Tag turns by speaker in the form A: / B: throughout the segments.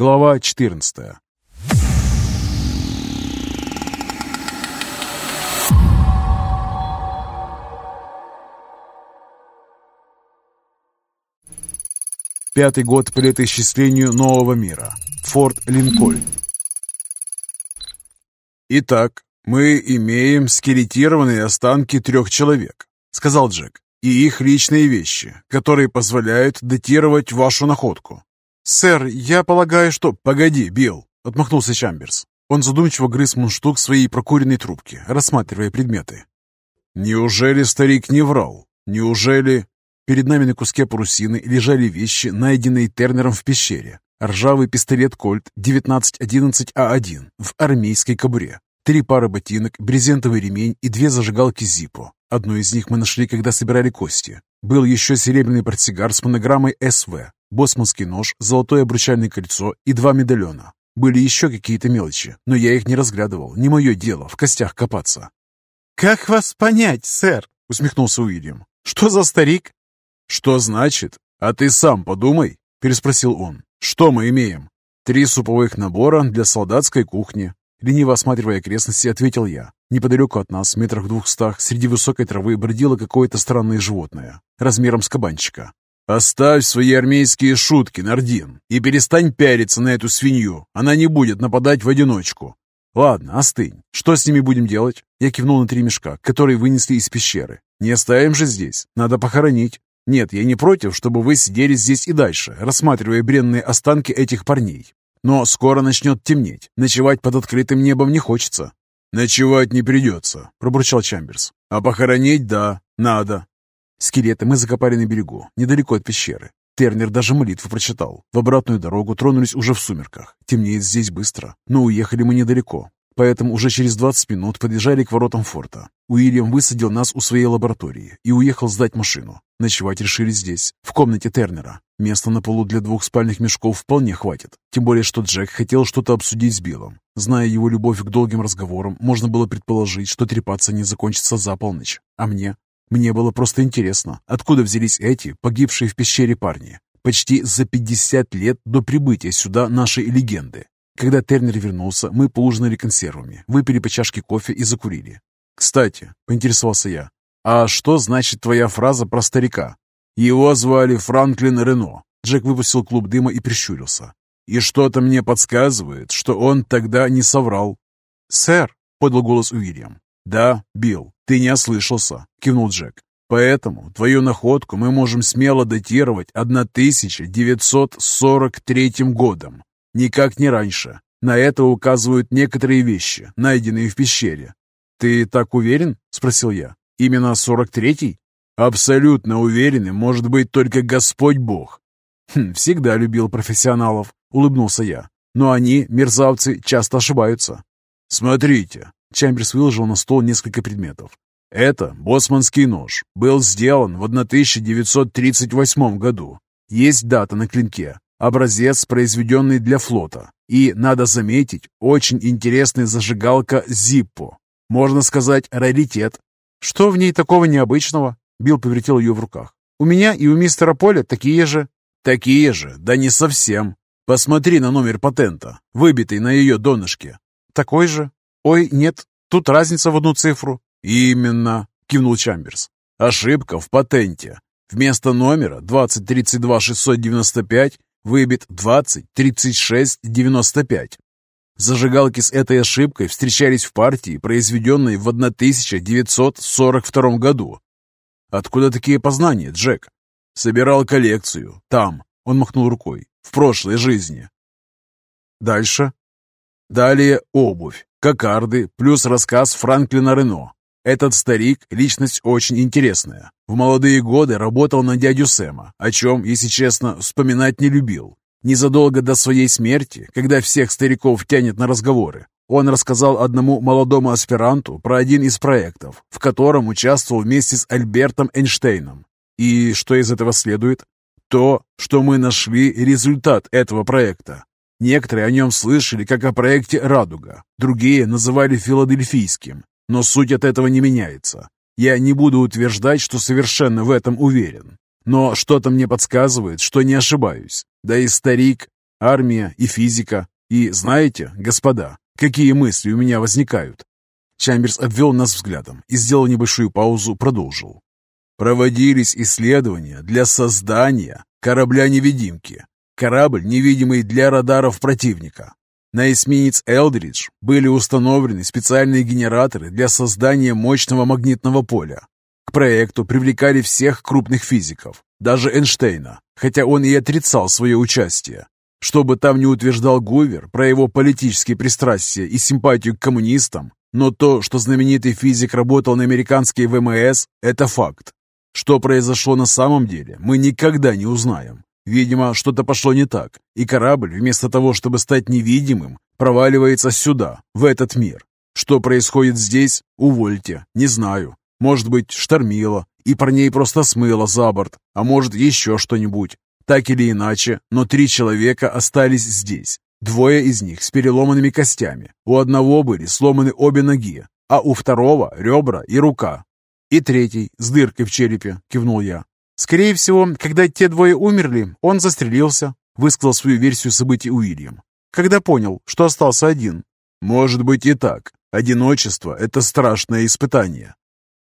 A: Глава 14 Пятый год по летоисчислению нового мира. Форт Линкольн. Итак, мы имеем скелетированные останки трех человек, сказал Джек, и их личные вещи, которые позволяют датировать вашу находку. Сэр, я полагаю, что... Погоди, Билл, отмахнулся Чамберс. Он задумчиво грыз мундштук своей прокуренной трубки, рассматривая предметы. Неужели старик не врал? Неужели... Перед нами на куске парусины лежали вещи, найденные Тернером в пещере. Ржавый пистолет «Кольт» 1911А1 в армейской кобуре. Три пары ботинок, брезентовый ремень и две зажигалки «Зиппо». Одну из них мы нашли, когда собирали кости. Был еще серебряный портсигар с монограммой «СВ», боссманский нож, золотое обручальное кольцо и два медальона. Были еще какие-то мелочи, но я их не разглядывал. Не мое дело в костях копаться.
B: «Как вас понять, сэр?» — усмехнулся Уильям. «Что за старик?»
A: «Что значит? А ты сам подумай», — переспросил он. «Что мы имеем? Три суповых набора для солдатской кухни». Лениво осматривая окрестности, ответил я. Неподалеку от нас, метрах в двухстах, среди высокой травы бродило какое-то странное животное, размером с кабанчика. «Оставь свои армейские шутки, Нардин, и перестань пяриться на эту свинью. Она не будет нападать в одиночку». «Ладно, остынь. Что с ними будем делать?» Я кивнул на три мешка, которые вынесли из пещеры. «Не оставим же здесь. Надо похоронить. Нет, я не против, чтобы вы сидели здесь и дальше, рассматривая бренные останки этих парней. Но скоро начнет темнеть. Ночевать под открытым небом не хочется». «Ночевать не придется», — пробурчал Чамберс. «А похоронить, да, надо». Скелеты мы закопали на берегу, недалеко от пещеры. Тернер даже молитву прочитал. В обратную дорогу тронулись уже в сумерках. Темнеет здесь быстро, но уехали мы недалеко поэтому уже через 20 минут подъезжали к воротам форта. Уильям высадил нас у своей лаборатории и уехал сдать машину. Ночевать решили здесь, в комнате Тернера. Места на полу для двух спальных мешков вполне хватит. Тем более, что Джек хотел что-то обсудить с Биллом. Зная его любовь к долгим разговорам, можно было предположить, что трепаться не закончится за полночь. А мне? Мне было просто интересно, откуда взялись эти, погибшие в пещере парни. Почти за 50 лет до прибытия сюда нашей легенды. Когда Тернер вернулся, мы поужинали консервами, выпили по чашке кофе и закурили. «Кстати», — поинтересовался я, «а что значит твоя фраза про старика?» «Его звали Франклин Рено». Джек выпустил клуб дыма и прищурился. «И что-то мне подсказывает, что он тогда не соврал». «Сэр», — подал голос Уильям. «Да, Билл, ты не ослышался», — кивнул Джек. «Поэтому твою находку мы можем смело датировать 1943 годом. Никак не раньше. На это указывают некоторые вещи, найденные в пещере. «Ты так уверен?» – спросил я. «Именно 43-й?» «Абсолютно уверенным может быть только Господь Бог». Хм, «Всегда любил профессионалов», – улыбнулся я. «Но они, мерзавцы, часто ошибаются». «Смотрите», – Чамберс выложил на стол несколько предметов. «Это боссманский нож. Был сделан в 1938 году. Есть дата на клинке. Образец, произведенный для флота. И, надо заметить, очень интересная зажигалка Zippo. Можно сказать, раритет. Что в ней такого необычного? Билл повертел ее в руках. У меня и у мистера Поля такие же. Такие же, да не совсем. Посмотри на номер патента, выбитый на ее донышке. Такой же? Ой, нет, тут разница в одну цифру. Именно, кивнул Чамберс. Ошибка в патенте. Вместо номера 2032695 выбит 20, 36, 95. Зажигалки с этой ошибкой встречались в партии, произведенной в 1942 году. Откуда такие познания, Джек? Собирал коллекцию. Там. Он махнул рукой. В прошлой жизни. Дальше. Далее обувь, кокарды, плюс рассказ Франклина Рено. Этот старик – личность очень интересная. В молодые годы работал на дядю Сэма, о чем, если честно, вспоминать не любил. Незадолго до своей смерти, когда всех стариков тянет на разговоры, он рассказал одному молодому аспиранту про один из проектов, в котором участвовал вместе с Альбертом Эйнштейном. И что из этого следует? То, что мы нашли результат этого проекта. Некоторые о нем слышали как о проекте «Радуга», другие называли филадельфийским, но суть от этого не меняется. Я не буду утверждать, что совершенно в этом уверен. Но что-то мне подсказывает, что не ошибаюсь. Да и старик... армия и физика. И знаете, господа, какие мысли у меня возникают?» Чамберс обвел нас взглядом и, сделал небольшую паузу, продолжил. «Проводились исследования для создания корабля-невидимки. Корабль, невидимый для радаров противника. На эсминец «Элдридж» были установлены специальные генераторы для создания мощного магнитного поля. К проекту привлекали всех крупных физиков, даже Эйнштейна, хотя он и отрицал свое участие. Что бы там ни утверждал Гувер про его политические пристрастия и симпатию к коммунистам, но то, что знаменитый физик работал на американские ВМС, это факт. Что произошло на самом деле, мы никогда не узнаем. Видимо, что-то пошло не так, и корабль, вместо того, чтобы стать невидимым, проваливается сюда, в этот мир. Что происходит здесь, увольте, не знаю. Может быть, штормило, и парней просто смыло за борт, а может, еще что-нибудь. Так или иначе, но три человека остались здесь. Двое из них с переломанными костями. У одного были сломаны обе ноги, а у второго ребра и рука. И третий с дыркой в черепе, кивнул я. Скорее всего, когда те двое умерли, он застрелился, высказал свою версию событий Уильям. Когда понял, что остался один. Может быть и так. Одиночество — это страшное испытание.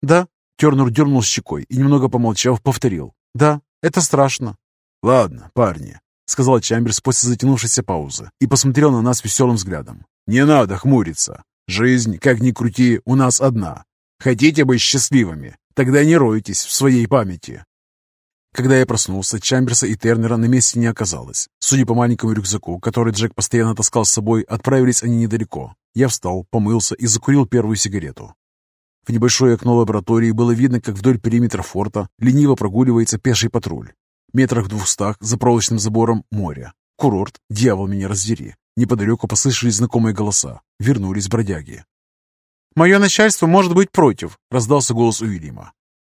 A: Да, Тернер дернул щекой и, немного помолчав, повторил. Да, это страшно. Ладно, парни, сказал Чамберс после затянувшейся паузы и посмотрел на нас веселым взглядом. Не надо хмуриться. Жизнь, как ни крути, у нас одна. Хотите быть счастливыми? Тогда не ройтесь в своей памяти. Когда я проснулся, Чамберса и Тернера на месте не оказалось. Судя по маленькому рюкзаку, который Джек постоянно таскал с собой, отправились они недалеко. Я встал, помылся и закурил первую сигарету. В небольшое окно лаборатории было видно, как вдоль периметра форта лениво прогуливается пеший патруль. Метрах в двухстах за проволочным забором море. Курорт, дьявол меня раздери. Неподалеку послышались знакомые голоса. Вернулись бродяги. «Мое начальство может быть против», — раздался голос Уильяма.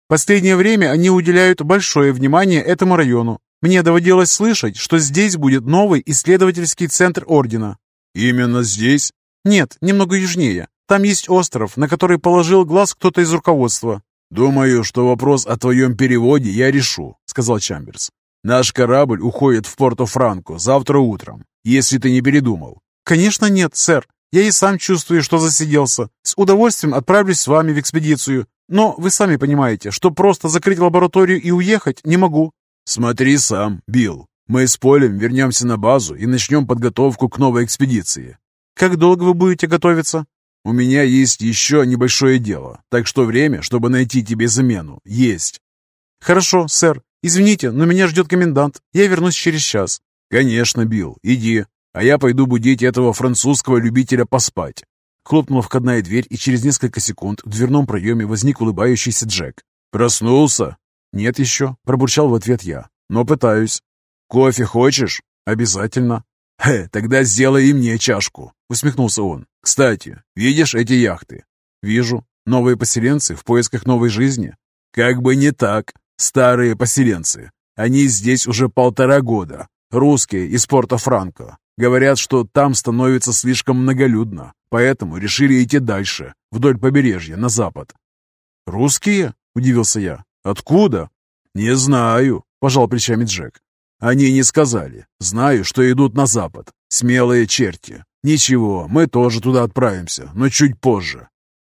A: Последнее время они уделяют большое внимание этому району. Мне доводилось слышать, что здесь будет новый исследовательский центр Ордена». «Именно здесь?» «Нет, немного южнее. Там есть остров, на который положил глаз кто-то из руководства». «Думаю, что вопрос о твоем переводе я решу», — сказал Чамберс. «Наш корабль уходит в Порто-Франко завтра утром, если ты не передумал». «Конечно нет, сэр. Я и сам чувствую, что засиделся. С удовольствием отправлюсь с вами в экспедицию. Но вы сами понимаете, что просто закрыть лабораторию и уехать не могу». «Смотри сам, Билл. Мы с Полем вернемся на базу и начнем подготовку к новой экспедиции». «Как долго вы будете готовиться?» «У меня есть еще небольшое дело, так что время, чтобы найти тебе замену, есть». «Хорошо, сэр. Извините, но меня ждет комендант. Я вернусь через час». «Конечно, Билл, иди. А я пойду будить этого французского любителя поспать. Хлопнула входная дверь, и через несколько секунд в дверном проеме возник улыбающийся Джек. «Проснулся?» «Нет еще», — пробурчал в ответ я. «Но пытаюсь». «Кофе хочешь?» «Обязательно». «Хе, тогда сделай и мне чашку», — усмехнулся он. «Кстати, видишь эти яхты?» «Вижу. Новые поселенцы в поисках новой жизни?» «Как бы не так. Старые поселенцы. Они здесь уже полтора года. Русские из Порто-Франко. Говорят, что там становится слишком многолюдно, поэтому решили идти дальше, вдоль побережья, на запад. «Русские?» – удивился я. «Откуда?» «Не знаю», – пожал плечами Джек. «Они не сказали. Знаю, что идут на запад. Смелые черти. Ничего, мы тоже туда отправимся, но чуть позже».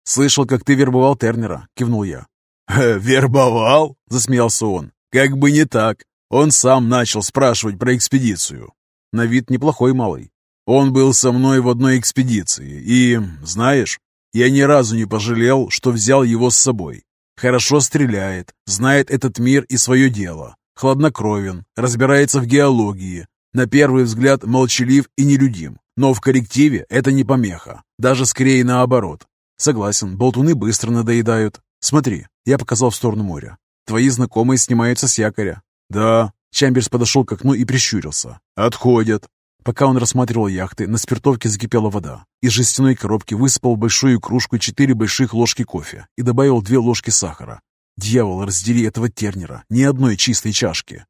A: «Слышал, как ты вербовал Тернера», – кивнул я. «Вербовал?» – засмеялся он. «Как бы не так. Он сам начал спрашивать про экспедицию. На вид неплохой малый. Он был со мной в одной экспедиции, и, знаешь, я ни разу не пожалел, что взял его с собой. Хорошо стреляет, знает этот мир и свое дело. Хладнокровен, разбирается в геологии. На первый взгляд молчалив и нелюдим, но в коллективе это не помеха, даже скорее наоборот. Согласен, болтуны быстро надоедают. Смотри, я показал в сторону моря. Твои знакомые снимаются с якоря. Да, Чамберс подошел к окну и прищурился. «Отходят!» Пока он рассматривал яхты, на спиртовке закипела вода. Из жестяной коробки высыпал большую кружку четыре больших ложки кофе и добавил две ложки сахара. Дьявол, раздели этого тернера, ни одной чистой чашки.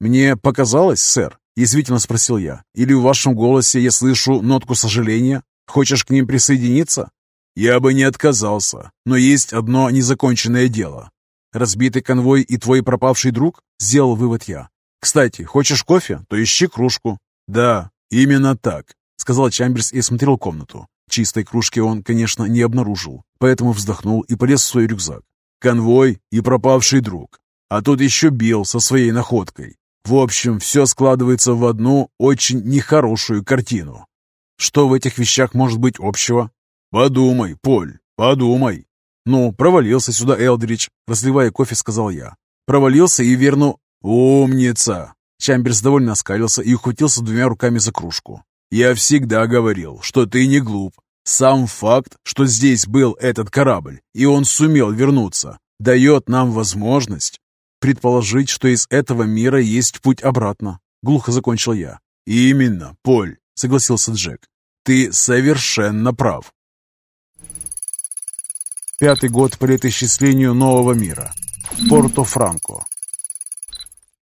A: «Мне показалось, сэр?» – язвительно спросил я. «Или в вашем голосе я слышу нотку сожаления? Хочешь к ним присоединиться?» «Я бы не отказался, но есть одно незаконченное дело. Разбитый конвой и твой пропавший друг? Сделал вывод я. Кстати, хочешь кофе? То ищи кружку. «Да, именно так», — сказал Чамберс и осмотрел комнату. Чистой кружки он, конечно, не обнаружил, поэтому вздохнул и полез в свой рюкзак. «Конвой и пропавший друг. А тут еще Билл со своей находкой. В общем, все складывается в одну очень нехорошую картину. Что в этих вещах может быть общего? Подумай, Поль, подумай. Ну, провалился сюда Элдрич, разливая кофе, сказал я. Провалился и верну... Умница! Чамберс довольно оскалился и ухватился двумя руками за кружку. «Я всегда говорил, что ты не глуп. Сам факт, что здесь был этот корабль, и он сумел вернуться, дает нам возможность предположить, что из этого мира есть путь обратно. Глухо закончил я. «Именно, Поль», — согласился Джек. «Ты совершенно прав». Пятый год по летоисчислению нового мира. Порто-Франко.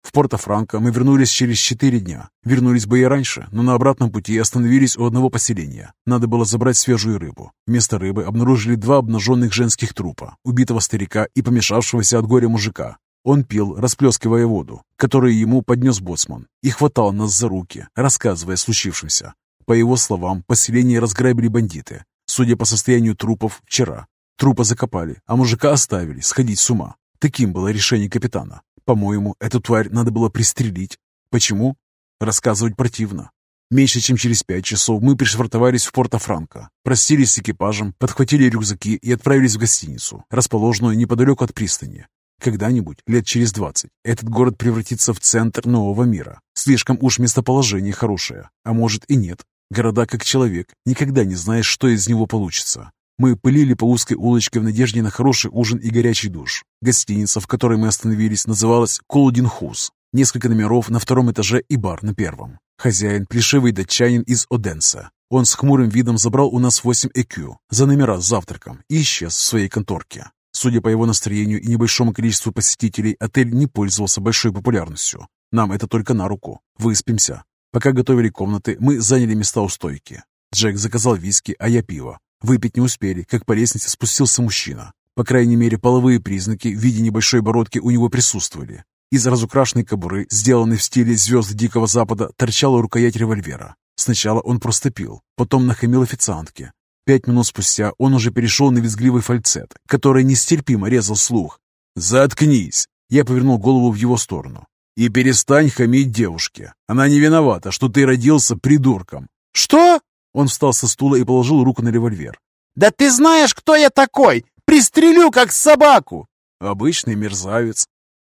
A: В Порто-Франко мы вернулись через четыре дня. Вернулись бы и раньше, но на обратном пути остановились у одного поселения. Надо было забрать свежую рыбу. Вместо рыбы обнаружили два обнаженных женских трупа, убитого старика и помешавшегося от горя мужика. Он пил, расплескивая воду, которую ему поднес боцман, и хватал нас за руки, рассказывая о случившемся. По его словам, поселение разграбили бандиты. Судя по состоянию трупов, вчера. Трупа закопали, а мужика оставили сходить с ума. Таким было решение капитана. По-моему, эту тварь надо было пристрелить. Почему? Рассказывать противно. Меньше чем через пять часов мы пришвартовались в Порто-Франко, простились с экипажем, подхватили рюкзаки и отправились в гостиницу, расположенную неподалеку от пристани. Когда-нибудь, лет через двадцать, этот город превратится в центр нового мира. Слишком уж местоположение хорошее, а может и нет. Города как человек, никогда не знаешь, что из него получится. Мы пылили по узкой улочке в надежде на хороший ужин и горячий душ. Гостиница, в которой мы остановились, называлась Колодин Хус. Несколько номеров на втором этаже и бар на первом. Хозяин – плешивый датчанин из Оденса. Он с хмурым видом забрал у нас 8 ЭКЮ за номера с завтраком и исчез в своей конторке. Судя по его настроению и небольшому количеству посетителей, отель не пользовался большой популярностью. Нам это только на руку. Выспимся. Пока готовили комнаты, мы заняли места у стойки. Джек заказал виски, а я пиво. Выпить не успели, как по лестнице спустился мужчина. По крайней мере, половые признаки в виде небольшой бородки у него присутствовали. Из разукрашенной кобуры, сделанной в стиле звезд Дикого Запада, торчала рукоять револьвера. Сначала он просто пил, потом нахамил официантке, Пять минут спустя он уже перешел на визгливый фальцет, который нестерпимо резал слух. «Заткнись!» Я повернул голову в его сторону. «И перестань хамить девушке. Она не виновата, что ты родился придурком».
B: «Что?»
A: Он встал со стула и положил руку на револьвер.
B: «Да ты знаешь, кто я такой! Пристрелю, как собаку!»
A: «Обычный мерзавец».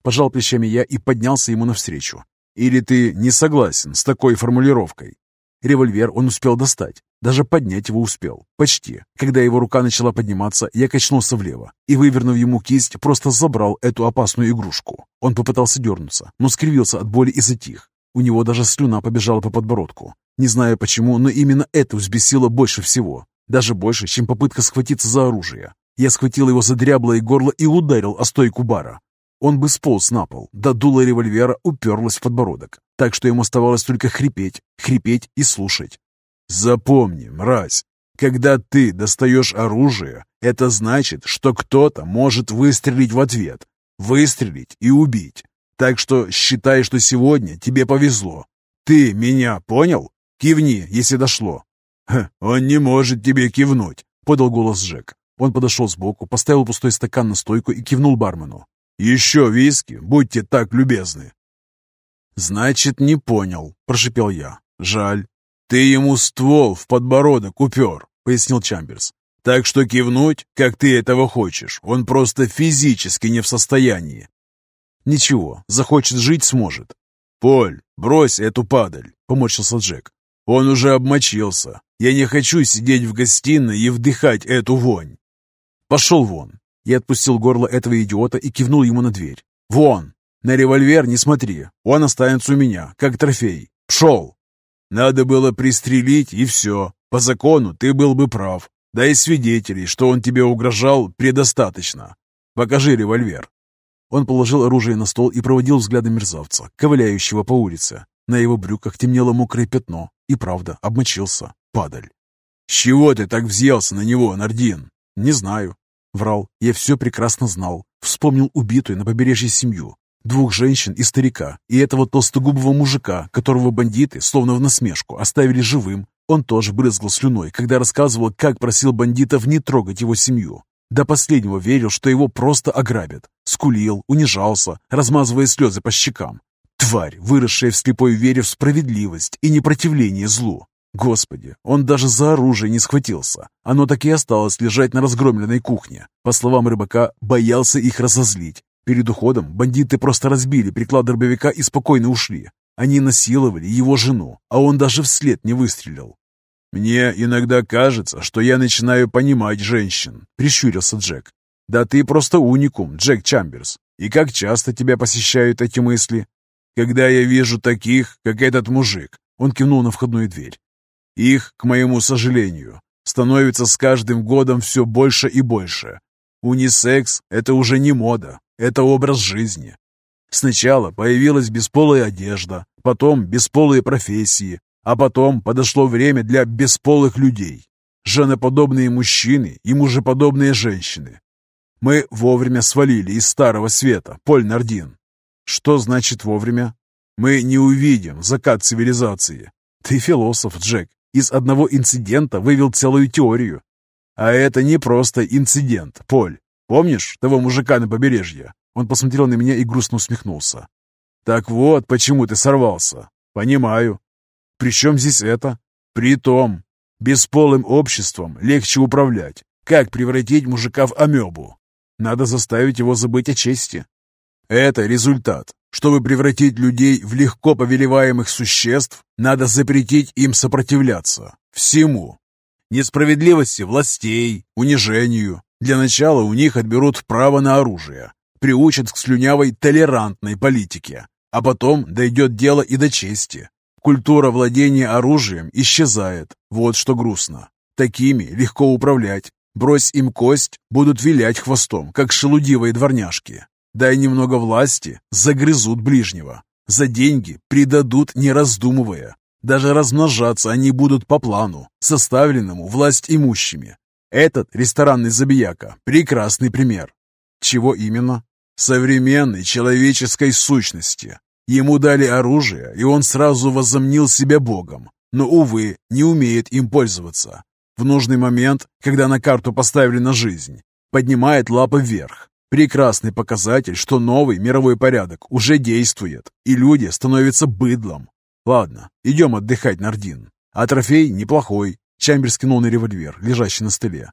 A: Пожал плечами я и поднялся ему навстречу. «Или ты не согласен с такой формулировкой?» Револьвер он успел достать, даже поднять его успел. Почти. Когда его рука начала подниматься, я качнулся влево и, вывернув ему кисть, просто забрал эту опасную игрушку. Он попытался дернуться, но скривился от боли и затих. У него даже слюна побежала по подбородку. Не знаю почему, но именно это взбесило больше всего. Даже больше, чем попытка схватиться за оружие. Я схватил его за дряблое горло и ударил о стойку бара. Он бы сполз на пол, да дуло револьвера уперлось в подбородок, так что ему оставалось только хрипеть, хрипеть и слушать. Запомни, мразь, когда ты достаешь оружие, это значит, что кто-то может выстрелить в ответ. Выстрелить и убить. Так что считай, что сегодня тебе повезло. Ты меня понял? Кивни, если дошло. «Он не может тебе кивнуть», — подал голос Джек. Он подошел сбоку, поставил пустой стакан на стойку и кивнул бармену. «Еще виски, будьте так любезны». «Значит, не понял», — прошипел я. «Жаль. «Ты ему ствол в подбородок упер», — пояснил Чамберс. «Так что кивнуть, как ты этого хочешь, он просто физически не в состоянии». «Ничего, захочет жить сможет». «Поль, брось эту падаль», — поморщился Джек. «Он уже обмочился. Я не хочу сидеть в гостиной и вдыхать эту вонь». «Пошел вон». Я отпустил горло этого идиота и кивнул ему на дверь. «Вон! На револьвер не смотри, он останется у меня, как трофей. Пшел!» Надо было пристрелить, и все. По закону ты был бы прав. Да и свидетелей, что он тебе угрожал, предостаточно. Покажи револьвер». Он положил оружие на стол и проводил взглядом мерзавца, ковыляющего по улице. На его брюках темнело мокрое пятно. И правда, обмочился. Падаль. «С чего ты так взъелся на него, Нардин?» «Не знаю». Врал. Я все прекрасно знал. Вспомнил убитую на побережье семью. Двух женщин и старика, и этого толстогубого мужика, которого бандиты, словно в насмешку, оставили живым. Он тоже брызгал слюной, когда рассказывал, как просил бандитов не трогать его семью. До последнего верил, что его просто ограбят. Скулил, унижался, размазывая слезы по щекам. Тварь, выросшая в слепой вере в справедливость и непротивление злу. Господи, он даже за оружие не схватился. Оно так и осталось лежать на разгромленной кухне. По словам рыбака, боялся их разозлить. Перед уходом бандиты просто разбили приклад дробовика и спокойно ушли. Они насиловали его жену, а он даже вслед не выстрелил. «Мне иногда кажется, что я начинаю понимать женщин», — прищурился Джек. «Да ты просто уникум, Джек Чамберс. И как часто тебя посещают эти мысли? Когда я вижу таких, как этот мужик», — он кивнул на входную дверь. Их, к моему сожалению, становится с каждым годом все больше и больше. Унисекс – это уже не мода, это образ жизни. Сначала появилась бесполая одежда, потом бесполые профессии, а потом подошло время для бесполых людей. Женоподобные мужчины и мужеподобные женщины. Мы вовремя свалили из Старого Света, Поль Нардин. Что значит вовремя? Мы не увидим закат цивилизации. Ты философ, Джек из одного инцидента вывел целую теорию. А это не просто инцидент, Поль. Помнишь того мужика на побережье? Он посмотрел на меня и грустно усмехнулся. Так вот, почему ты сорвался. Понимаю. При чем здесь это? При том, бесполым обществом легче управлять. Как превратить мужика в амебу? Надо заставить его забыть о чести. Это результат. Чтобы превратить людей в легко повелеваемых существ, надо запретить им сопротивляться. Всему. Несправедливости властей, унижению. Для начала у них отберут право на оружие. Приучат к слюнявой толерантной политике. А потом дойдет дело и до чести. Культура владения оружием исчезает. Вот что грустно. Такими легко управлять. Брось им кость, будут вилять хвостом, как шелудивые дворняжки. Дай немного власти, загрызут ближнего. За деньги предадут, не раздумывая. Даже размножаться они будут по плану, составленному власть имущими. Этот ресторанный забияка – прекрасный пример. Чего именно? Современной человеческой сущности. Ему дали оружие, и он сразу возомнил себя богом, но, увы, не умеет им пользоваться. В нужный момент, когда на карту поставлена жизнь, поднимает лапы вверх, Прекрасный показатель, что новый мировой порядок уже действует, и люди становятся быдлом. Ладно, идем отдыхать, Нардин. А трофей неплохой. Чамбер скинул на револьвер, лежащий на столе.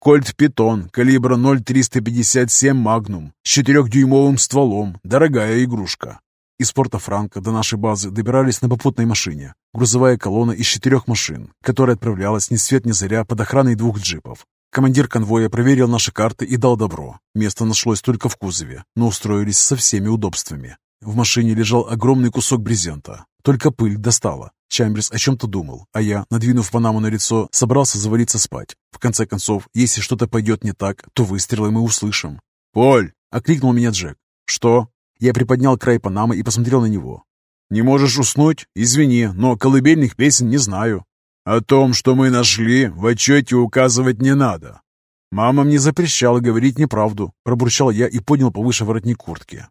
A: Кольт Питон, калибра 0,357 Магнум, с четырехдюймовым стволом, дорогая игрушка. Из порта Франка до нашей базы добирались на попутной машине. Грузовая колонна из четырех машин, которая отправлялась ни свет ни заря под охраной двух джипов. Командир конвоя проверил наши карты и дал добро. Место нашлось только в кузове, но устроились со всеми удобствами. В машине лежал огромный кусок брезента. Только пыль достала. Чамберс о чем-то думал, а я, надвинув панаму на лицо, собрался завалиться спать. В конце концов, если что-то пойдет не так, то выстрелы мы услышим. «Поль!» — окликнул меня Джек. «Что?» Я приподнял край панамы и посмотрел на него. «Не можешь уснуть? Извини, но колыбельных песен не знаю». О том, что мы нашли, в отчете указывать не надо. Мама мне запрещала говорить неправду, пробурчал я и поднял повыше воротник куртки.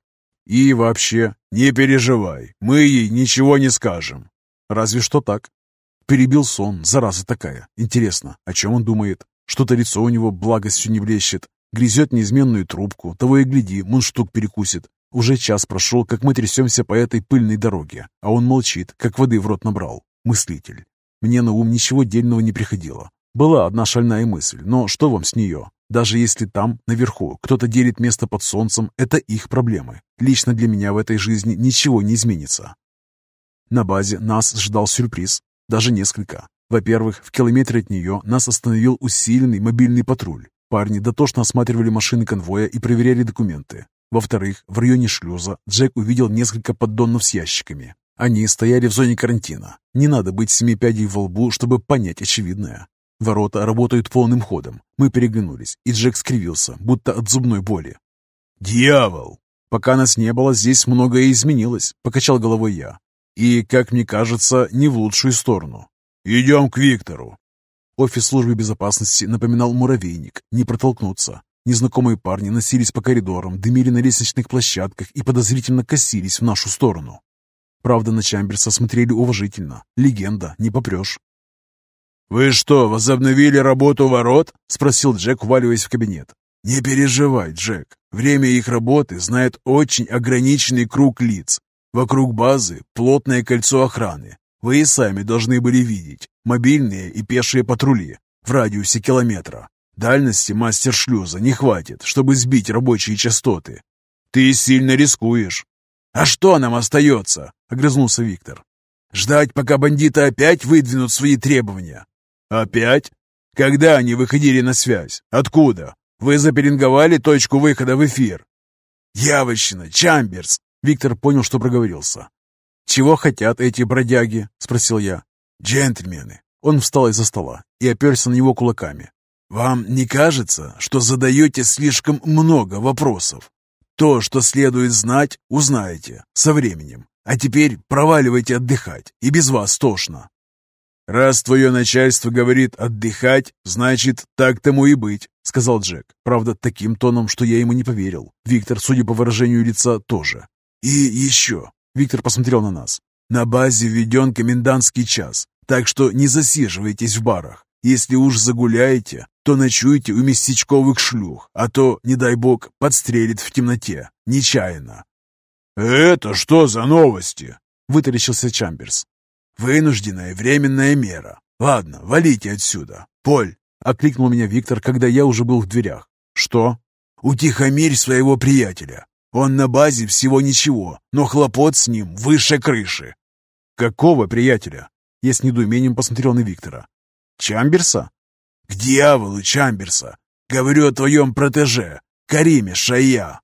A: И вообще, не переживай, мы ей ничего не скажем. Разве что так. Перебил сон, зараза такая. Интересно, о чем он думает? Что-то лицо у него благостью не блещет. Грязет неизменную трубку, того и гляди, мундштук перекусит. Уже час прошел, как мы трясемся по этой пыльной дороге, а он молчит, как воды в рот набрал. Мыслитель. Мне на ум ничего дельного не приходило. Была одна шальная мысль, но что вам с нее? Даже если там, наверху, кто-то делит место под солнцем, это их проблемы. Лично для меня в этой жизни ничего не изменится. На базе нас ждал сюрприз. Даже несколько. Во-первых, в километре от нее нас остановил усиленный мобильный патруль. Парни дотошно осматривали машины конвоя и проверяли документы. Во-вторых, в районе шлюза Джек увидел несколько поддонов с ящиками. Они стояли в зоне карантина. Не надо быть семи пядей во лбу, чтобы понять очевидное. Ворота работают полным ходом. Мы переглянулись, и Джек скривился, будто от зубной боли. «Дьявол!» «Пока нас не было, здесь многое изменилось», — покачал головой я. «И, как мне кажется, не в лучшую сторону. Идем к Виктору». Офис службы безопасности напоминал муравейник, не протолкнуться. Незнакомые парни носились по коридорам, дымили на лестничных площадках и подозрительно косились в нашу сторону. Правда, на Чамберса смотрели уважительно. Легенда, не попрешь.
B: «Вы что, возобновили работу ворот?» — спросил Джек, уваливаясь в кабинет. «Не переживай, Джек. Время их работы знает очень ограниченный круг лиц. Вокруг базы плотное кольцо охраны. Вы и сами должны были видеть мобильные и пешие патрули в радиусе километра. Дальности мастер-шлюза не хватит, чтобы сбить рабочие частоты. Ты сильно рискуешь. «А что нам остается?» — огрызнулся Виктор. «Ждать, пока бандиты опять выдвинут свои требования?» «Опять? Когда они выходили на связь? Откуда? Вы запеленговали точку выхода в эфир?» «Явочно, Чамберс!» Виктор понял, что проговорился. «Чего хотят эти бродяги?» — спросил я. «Джентльмены!» Он встал из-за стола и оперся на него кулаками. «Вам не кажется, что задаете слишком много вопросов? То, что следует знать, узнаете со временем. А теперь проваливайте отдыхать, и без вас тошно. «Раз твое начальство говорит отдыхать, значит, так тому и быть», — сказал Джек. Правда, таким тоном, что я ему не поверил. Виктор, судя по выражению лица, тоже. «И еще», — Виктор посмотрел на нас, — «на базе введен комендантский час, так что не засиживайтесь в барах. Если уж загуляете, то ночуйте у местечковых шлюх, а то, не дай бог, подстрелит в темноте, нечаянно».
A: «Это что за новости?»
B: — вытаращился Чамберс. «Вынужденная временная мера. Ладно, валите отсюда. Поль!» — окликнул меня Виктор, когда я уже был в дверях. «Что?» «Утихомирь своего приятеля. Он на базе всего ничего, но хлопот с ним выше крыши».
A: «Какого приятеля?» Я с недоумением посмотрел на Виктора. «Чамберса?»
B: «К дьяволу Чамберса! Говорю о твоем протеже, Кариме Шая!»